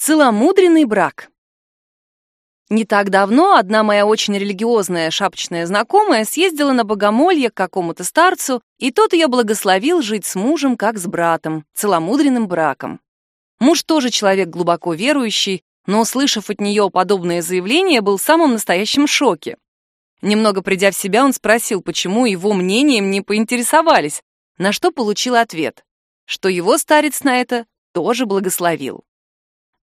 Целомудренный брак. Не так давно одна моя очень религиозная шапочная знакомая съездила на богомолье к какому-то старцу, и тот ее благословил жить с мужем, как с братом, целомудренным браком. Муж тоже человек глубоко верующий, но, услышав от нее подобное заявление, был в самом настоящем шоке. Немного придя в себя, он спросил, почему его мнением не поинтересовались, на что получил ответ, что его старец на это тоже благословил.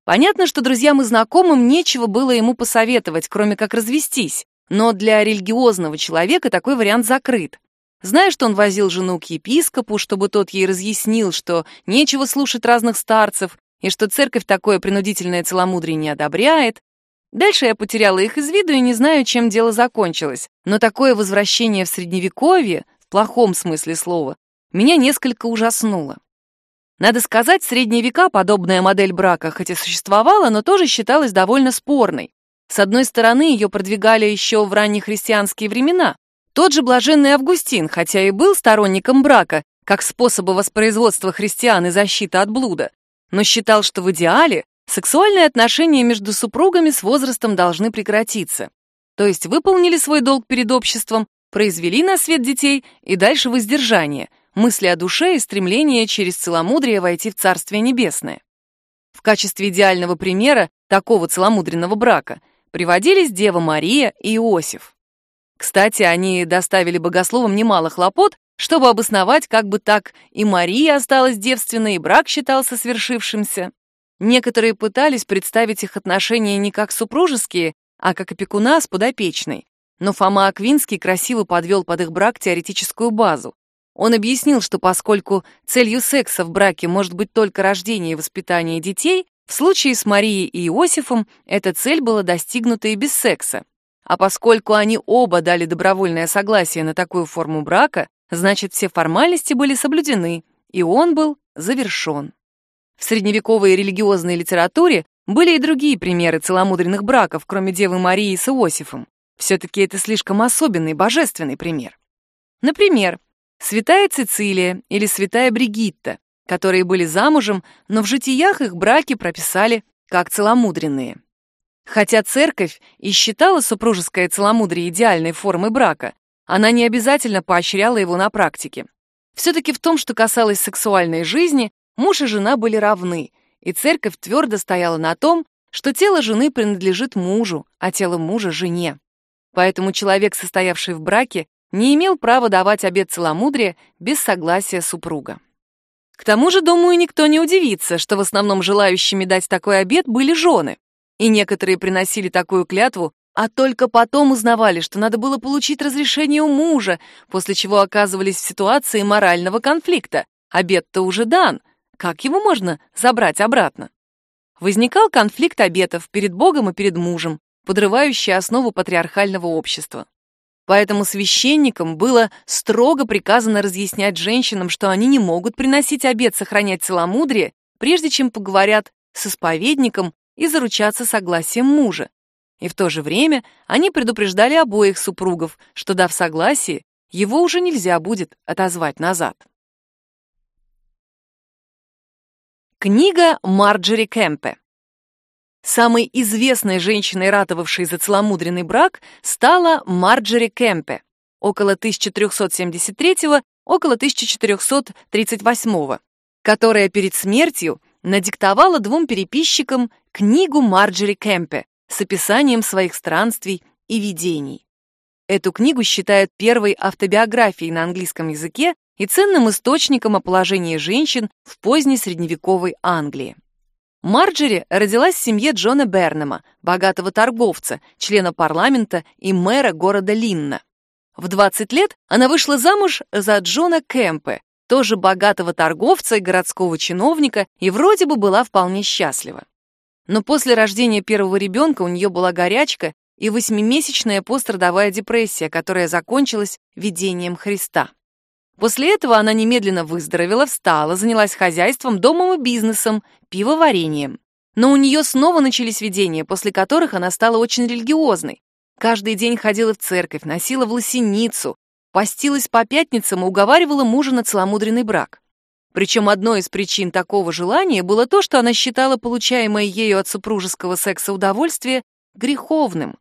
Понятно, что друзьям и знакомым нечего было ему посоветовать, кроме как развестись, но для религиозного человека такой вариант закрыт. Зная, что он возил жену к епископу, чтобы тот ей разъяснил, что нечего слушать разных старцев и что церковь такое принудительное целомудрие не одобряет, Дальше я потеряла их из виду и не знаю, чем дело закончилось. Но такое возвращение в Средневековье, в плохом смысле слова, меня несколько ужаснуло. Надо сказать, в средние века подобная модель брака хоть и существовала, но тоже считалась довольно спорной. С одной стороны, ее продвигали еще в раннехристианские времена. Тот же блаженный Августин, хотя и был сторонником брака, как способа воспроизводства христиан и защиты от блуда, но считал, что в идеале сексуальные отношения между супругами с возрастом должны прекратиться. То есть выполнили свой долг перед обществом, произвели на свет детей и дальше воздержание – мысли о душе и стремление через целомудрие войти в Царствие Небесное. В качестве идеального примера такого целомудренного брака приводились Дева Мария и Иосиф. Кстати, они доставили богословам немало хлопот, чтобы обосновать, как бы так и Мария осталась девственной, и брак считался свершившимся. Некоторые пытались представить их отношения не как супружеские, а как опекуна с подопечной. Но Фома Аквинский красиво подвел под их брак теоретическую базу. Он объяснил, что поскольку целью секса в браке может быть только рождение и воспитание детей, в случае с Марией и Иосифом эта цель была достигнута и без секса. А поскольку они оба дали добровольное согласие на такую форму брака, значит, все формальности были соблюдены, и он был завершен. В средневековой религиозной литературе были и другие примеры целомудренных браков, кроме Девы Марии с Иосифом. Все-таки это слишком особенный, божественный пример. Например, святая Цицилия или святая Бригитта, которые были замужем, но в житиях их браки прописали как целомудренные. Хотя церковь и считала супружеское целомудрие идеальной формой брака, она не обязательно поощряла его на практике. Все-таки в том, что касалось сексуальной жизни, муж и жена были равны, и церковь твердо стояла на том, что тело жены принадлежит мужу, а тело мужа — жене. Поэтому человек, состоявший в браке, не имел права давать обет целомудрия без согласия супруга. К тому же, думаю, никто не удивится, что в основном желающими дать такой обет были жены, и некоторые приносили такую клятву, а только потом узнавали, что надо было получить разрешение у мужа, после чего оказывались в ситуации морального конфликта. Обет-то уже дан, как его можно забрать обратно? Возникал конфликт обетов перед Богом и перед мужем, подрывающий основу патриархального общества. Поэтому священникам было строго приказано разъяснять женщинам, что они не могут приносить обет сохранять целомудрие, прежде чем поговорят с исповедником и заручаться согласием мужа. И в то же время они предупреждали обоих супругов, что, дав согласие, его уже нельзя будет отозвать назад. Книга Марджери Кемпе Самой известной женщиной, ратовавшей за целомудренный брак, стала Марджери Кемпе, около 1373 около 1438 которая перед смертью надиктовала двум переписчикам книгу Марджери Кемпе с описанием своих странствий и видений. Эту книгу считают первой автобиографией на английском языке и ценным источником о положении женщин в поздней средневековой Англии. Марджери родилась в семье Джона Бернема, богатого торговца, члена парламента и мэра города Линна. В 20 лет она вышла замуж за Джона Кемпе, тоже богатого торговца и городского чиновника, и вроде бы была вполне счастлива. Но после рождения первого ребенка у нее была горячка и восьмимесячная пострадовая депрессия, которая закончилась видением Христа. После этого она немедленно выздоровела, встала, занялась хозяйством, домом и бизнесом, пивоварением. Но у нее снова начались видения, после которых она стала очень религиозной. Каждый день ходила в церковь, носила в лосиницу, постилась по пятницам и уговаривала мужа на целомудренный брак. Причем одной из причин такого желания было то, что она считала получаемое ею от супружеского секса удовольствие греховным.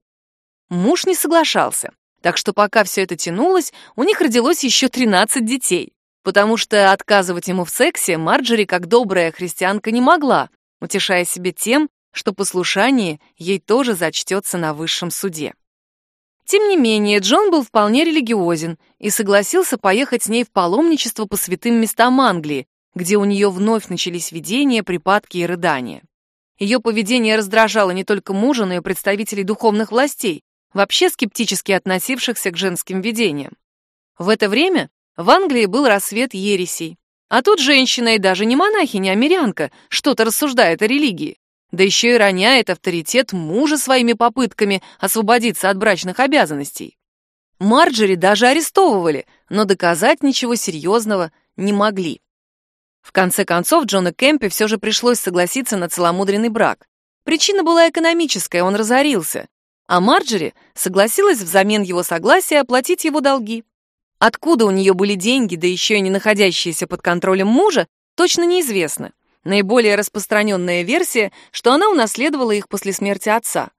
Муж не соглашался, так что пока все это тянулось, у них родилось еще 13 детей, потому что отказывать ему в сексе Марджери, как добрая христианка, не могла, утешая себе тем, что послушание ей тоже зачтется на высшем суде. Тем не менее, Джон был вполне религиозен и согласился поехать с ней в паломничество по святым местам Англии, где у нее вновь начались видения, припадки и рыдания. Ее поведение раздражало не только мужа, но и представителей духовных властей, вообще скептически относившихся к женским видениям. В это время в Англии был рассвет ересей. А тут женщина и даже не монахиня, а мирянка что-то рассуждает о религии да еще и роняет авторитет мужа своими попытками освободиться от брачных обязанностей. Марджери даже арестовывали, но доказать ничего серьезного не могли. В конце концов, Джона Кемпи все же пришлось согласиться на целомудренный брак. Причина была экономическая, он разорился, а Марджери согласилась взамен его согласия оплатить его долги. Откуда у нее были деньги, да еще и не находящиеся под контролем мужа, точно неизвестно. Наиболее распространенная версия, что она унаследовала их после смерти отца.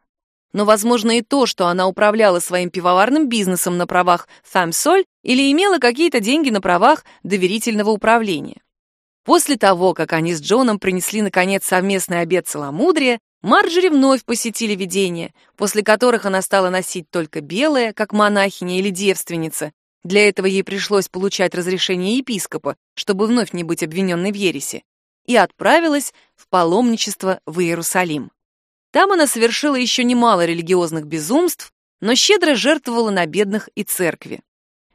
Но возможно и то, что она управляла своим пивоварным бизнесом на правах фам-соль или имела какие-то деньги на правах доверительного управления. После того, как они с Джоном принесли, наконец, совместный обед целомудрия, Марджери вновь посетили видения, после которых она стала носить только белое, как монахиня или девственница. Для этого ей пришлось получать разрешение епископа, чтобы вновь не быть обвиненной в ересе и отправилась в паломничество в Иерусалим. Там она совершила еще немало религиозных безумств, но щедро жертвовала на бедных и церкви.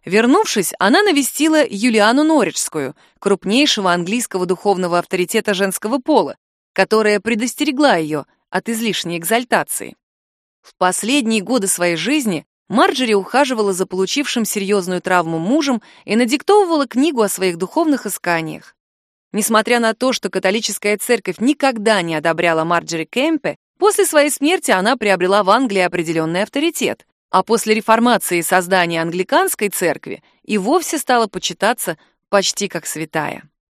Вернувшись, она навестила Юлиану Норриджскую, крупнейшего английского духовного авторитета женского пола, которая предостерегла ее от излишней экзальтации. В последние годы своей жизни Марджери ухаживала за получившим серьезную травму мужем и надиктовывала книгу о своих духовных исканиях. Несмотря на то, что католическая церковь никогда не одобряла Марджери Кемпе, после своей смерти она приобрела в Англии определенный авторитет, а после реформации и создания англиканской церкви и вовсе стала почитаться почти как святая.